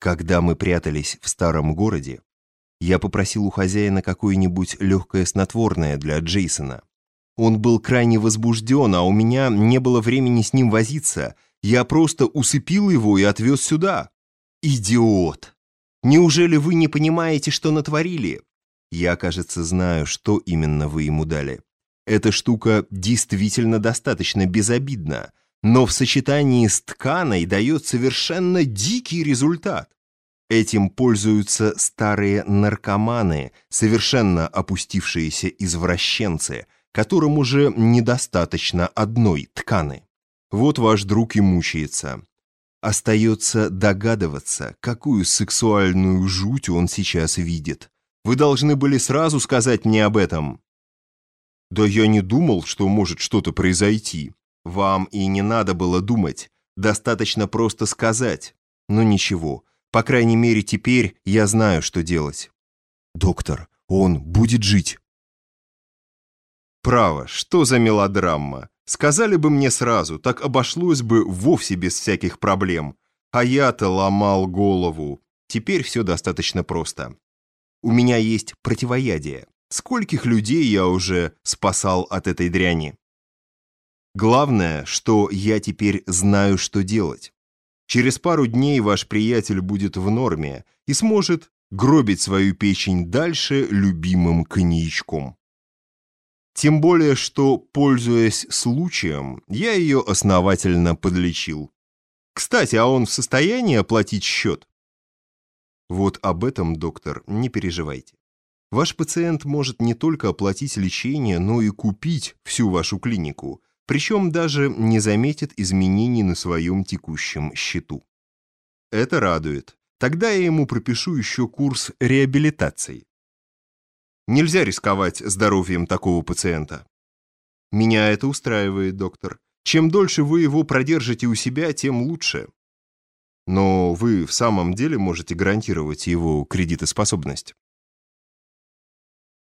Когда мы прятались в старом городе, я попросил у хозяина какое-нибудь легкое снотворное для Джейсона. Он был крайне возбужден, а у меня не было времени с ним возиться. Я просто усыпил его и отвез сюда. Идиот! Неужели вы не понимаете, что натворили? Я, кажется, знаю, что именно вы ему дали. Эта штука действительно достаточно безобидна, но в сочетании с тканой дает совершенно дикий результат. Этим пользуются старые наркоманы, совершенно опустившиеся извращенцы, которым уже недостаточно одной тканы. Вот ваш друг и мучается. Остается догадываться, какую сексуальную жуть он сейчас видит. Вы должны были сразу сказать мне об этом. Да я не думал, что может что-то произойти. Вам и не надо было думать. Достаточно просто сказать. Но ничего, по крайней мере, теперь я знаю, что делать. Доктор, он будет жить. Право, что за мелодрама? Сказали бы мне сразу, так обошлось бы вовсе без всяких проблем. А я-то ломал голову. Теперь все достаточно просто. У меня есть противоядие. Скольких людей я уже спасал от этой дряни? Главное, что я теперь знаю, что делать. Через пару дней ваш приятель будет в норме и сможет гробить свою печень дальше любимым коньячком. Тем более, что, пользуясь случаем, я ее основательно подлечил. Кстати, а он в состоянии оплатить счет? Вот об этом, доктор, не переживайте. Ваш пациент может не только оплатить лечение, но и купить всю вашу клинику – причем даже не заметит изменений на своем текущем счету. Это радует. Тогда я ему пропишу еще курс реабилитации. Нельзя рисковать здоровьем такого пациента. Меня это устраивает, доктор. Чем дольше вы его продержите у себя, тем лучше. Но вы в самом деле можете гарантировать его кредитоспособность.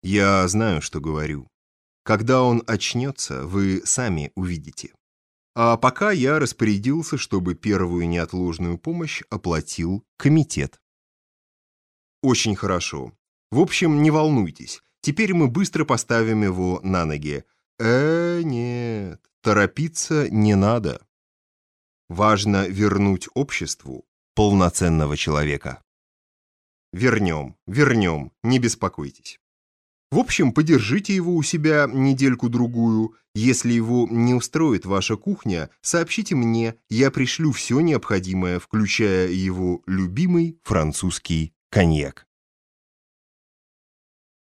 Я знаю, что говорю. Когда он очнется, вы сами увидите. А пока я распорядился, чтобы первую неотложную помощь оплатил комитет. Очень хорошо. В общем, не волнуйтесь. Теперь мы быстро поставим его на ноги. Э, нет, торопиться не надо. Важно вернуть обществу полноценного человека. Вернем, вернем, не беспокойтесь. В общем, подержите его у себя недельку-другую. Если его не устроит ваша кухня, сообщите мне, я пришлю все необходимое, включая его любимый французский коньяк.